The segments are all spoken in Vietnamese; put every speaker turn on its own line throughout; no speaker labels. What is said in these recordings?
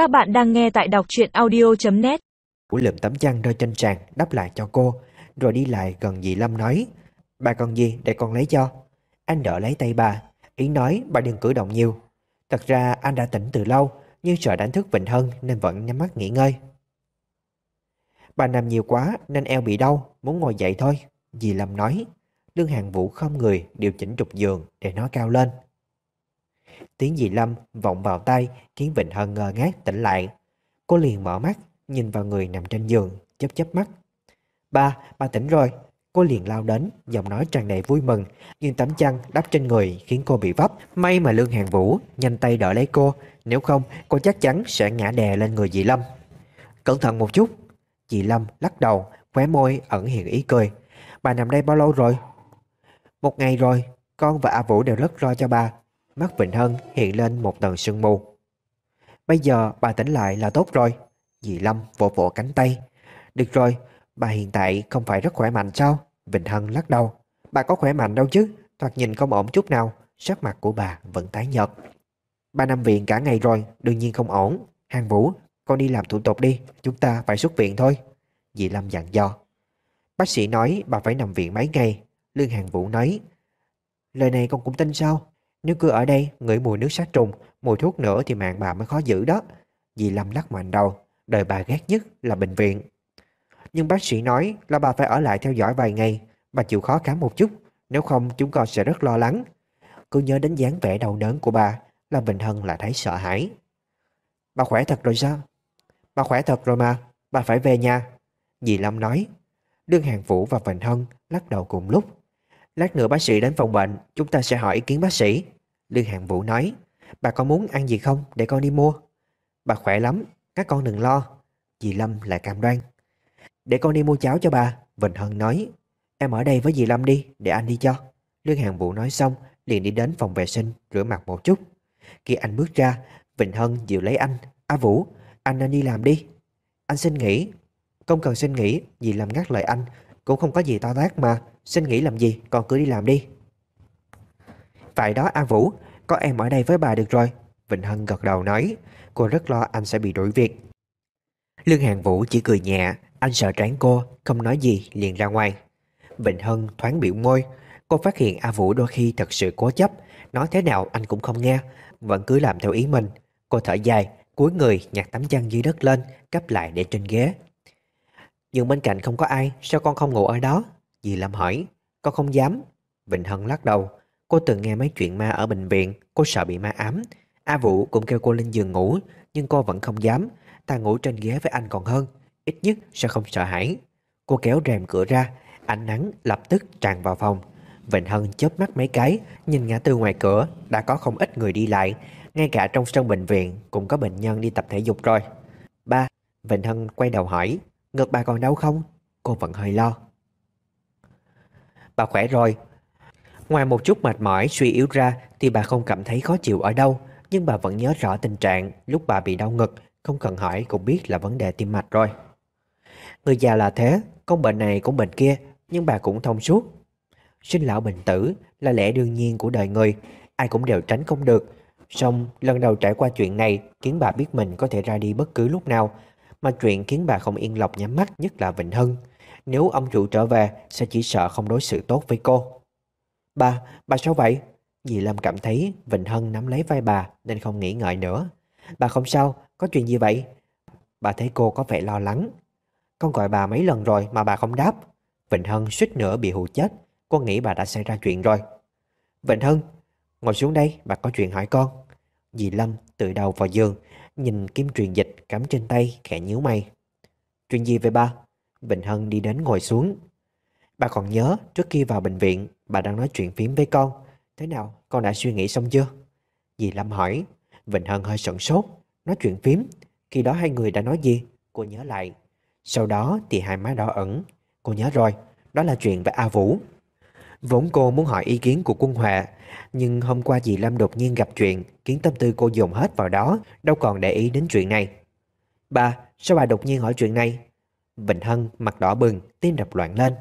Các bạn đang nghe tại đọc truyện audio.net
Vũ lượm tấm chăn rơi trên sàn đắp lại cho cô, Rồi đi lại gần dì Lâm nói, Bà cần gì để con lấy cho? Anh đỡ lấy tay bà, Ý nói bà đừng cử động nhiều. Thật ra anh đã tỉnh từ lâu, Nhưng sợ đánh thức Vịnh Hân nên vẫn nhắm mắt nghỉ ngơi. Bà nằm nhiều quá nên eo bị đau, Muốn ngồi dậy thôi, Dì Lâm nói. Lương Hàng Vũ không người điều chỉnh trục giường để nó cao lên. Tiếng dì Lâm vọng vào tay khiến Vịnh Hân ngơ ngác tỉnh lại. Cô liền mở mắt, nhìn vào người nằm trên giường, chớp chớp mắt. Ba, ba tỉnh rồi. Cô liền lao đến, giọng nói tràn đầy vui mừng, nhưng tấm chăn đắp trên người khiến cô bị vấp. May mà Lương Hàng Vũ nhanh tay đỡ lấy cô, nếu không cô chắc chắn sẽ ngã đè lên người dì Lâm. Cẩn thận một chút. Dì Lâm lắc đầu, khóe môi ẩn hiện ý cười. Bà nằm đây bao lâu rồi? Một ngày rồi, con và A Vũ đều rất lo cho bà. Mắt Vịnh Hân hiện lên một tầng sương mù. Bây giờ bà tỉnh lại là tốt rồi. Dì Lâm vỗ vỗ cánh tay. Được rồi, bà hiện tại không phải rất khỏe mạnh sao? Vịnh Hân lắc đầu. Bà có khỏe mạnh đâu chứ, thoạt nhìn không ổn chút nào. Sắc mặt của bà vẫn tái nhợt. Bà nằm viện cả ngày rồi, đương nhiên không ổn. Hàng Vũ, con đi làm thủ tục đi, chúng ta phải xuất viện thôi. Dì Lâm dặn dò. Bác sĩ nói bà phải nằm viện mấy ngày. Lương Hàng Vũ nói. Lời này con cũng tin sao? Nếu cứ ở đây ngửi mùi nước sát trùng, mùi thuốc nữa thì mạng bà mới khó giữ đó. Dì Lâm lắc mạnh đầu, đời bà ghét nhất là bệnh viện. Nhưng bác sĩ nói là bà phải ở lại theo dõi vài ngày, bà chịu khó khám một chút, nếu không chúng con sẽ rất lo lắng. Cứ nhớ đến dáng vẻ đau đớn của bà, là Bình Hân là thấy sợ hãi. Bà khỏe thật rồi sao? Bà khỏe thật rồi mà, bà phải về nhà. Dì Lâm nói. Đương Hàng Vũ và Vịnh Hân lắc đầu cùng lúc. Lát nữa bác sĩ đến phòng bệnh, Chúng ta sẽ hỏi ý kiến bác sĩ. Lương Hàng Vũ nói, Bà có muốn ăn gì không? Để con đi mua. Bà khỏe lắm, Các con đừng lo. Dì Lâm lại cam đoan. Để con đi mua cháo cho bà, Vịnh Hân nói. Em ở đây với dì Lâm đi, Để anh đi cho. Lương Hàng Vũ nói xong, Liền đi đến phòng vệ sinh, Rửa mặt một chút. Khi anh bước ra, Vịnh Hân dịu lấy anh. A Vũ, Anh nên đi làm đi. Anh xin nghỉ. Không cần xin nghỉ, Dì Lâm ngắt lời anh. Cũng không có gì to tát mà. Xin nghỉ làm gì Còn cứ đi làm đi. Vậy đó, A Vũ. Có em ở đây với bà được rồi. Vịnh Hân gật đầu nói. Cô rất lo anh sẽ bị đuổi việc. Lương Hàng Vũ chỉ cười nhẹ. Anh sợ trán cô, Không nói gì, liền ra ngoài. Vịnh Hân thoáng biểu môi. Cô phát hiện A Vũ đôi khi thật sự cố chấp. Nói thế nào anh cũng không nghe. Vẫn cứ làm theo ý mình. Cô thở dài, cúi người nhặt tấm chăn dưới đất lên Cấp lại để trên ghế. Nhưng bên cạnh không có ai, Sao con không ngủ ở đó? Dì Lâm hỏi. Con không dám. Vịnh Hân lắc đầu. Cô từng nghe mấy chuyện ma ở bệnh viện. Cô sợ bị ma ám. A Vũ cũng kêu cô lên giường ngủ, Nhưng cô vẫn không dám. Ta ngủ trên ghế với anh còn hơn. Ít nhất sẽ không sợ hãi? Cô kéo rèm cửa ra. Ánh nắng lập tức tràn vào phòng. Vịnh Hân chớp mắt mấy cái, Nhìn ngã tư ngoài cửa. Đã có không ít người đi lại. Ngay cả trong sân bệnh viện Cũng có bệnh nhân đi tập thể dục rồi. Ba, Vịnh Hân quay đầu hỏi. Ngực bà còn đau không? Cô vẫn hơi lo. Bà khỏe rồi. Ngoài một chút mệt mỏi, suy yếu ra Thì bà không cảm thấy khó chịu ở đâu, Nhưng bà vẫn nhớ rõ tình trạng Lúc bà bị đau ngực, Không cần hỏi cũng biết là vấn đề tim mạch rồi. Người già là thế Con bệnh này cũng bệnh kia, Nhưng bà cũng thông suốt. Sinh lão bệnh tử là lẽ đương nhiên của đời người, Ai cũng đều tránh không được. Xong, lần đầu trải qua chuyện này, Khiến bà biết mình có thể ra đi bất cứ lúc nào mà chuyện khiến bà không yên lòng nhắm mắt Nhất là Vịnh Hân. Nếu ông chủ trở về Sẽ chỉ sợ không đối xử tốt với cô. Bà, bà sao vậy? Dì Lâm cảm thấy Vịnh Hân nắm lấy vai bà Nên không nghĩ ngợi nữa. Bà không sao, có chuyện gì vậy? Bà thấy cô có vẻ lo lắng. Con gọi bà mấy lần rồi mà bà không đáp. Vịnh Hân suýt nữa bị hụ chết. Cô nghĩ bà đã xảy ra chuyện rồi. Vịnh Hân, ngồi xuống đây Bà có chuyện hỏi con. Dì Lâm tự đầu vào giường. Nhìn kim truyền dịch cắm trên tay khẽ nhíu mày Chuyện gì vậy ba? Bình Hân đi đến ngồi xuống. Bà còn nhớ trước khi vào bệnh viện bà đang nói chuyện phím với con. Thế nào, con đã suy nghĩ xong chưa? Dì Lâm hỏi. bình Hân hơi sửng sốt. Nói chuyện phím. Khi đó hai người đã nói gì? Cô nhớ lại. Sau đó thì hai má đỏ ẩn. Cô nhớ rồi. Đó là chuyện về A Vũ. Vốn cô muốn hỏi ý kiến của quân Hòa. Nhưng hôm qua dì Lâm đột nhiên gặp chuyện khiến tâm tư cô dồn hết vào đó. Đâu còn để ý đến chuyện này. Bà, sao bà đột nhiên hỏi chuyện này? Vịnh Hân mặt đỏ bừng, tim đập loạn lên.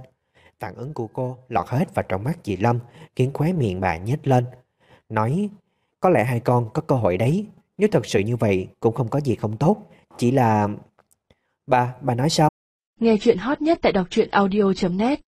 Phản ứng của cô lọt hết vào trong mắt dì Lâm, khiến khóe miệng bà nhếch lên. Nói, có lẽ hai con có cơ hội đấy. Nếu thật sự như vậy cũng không có gì không tốt, chỉ là... Bà, bà nói sao?
Nghe chuyện hot nhất tại đọc truyện audio.net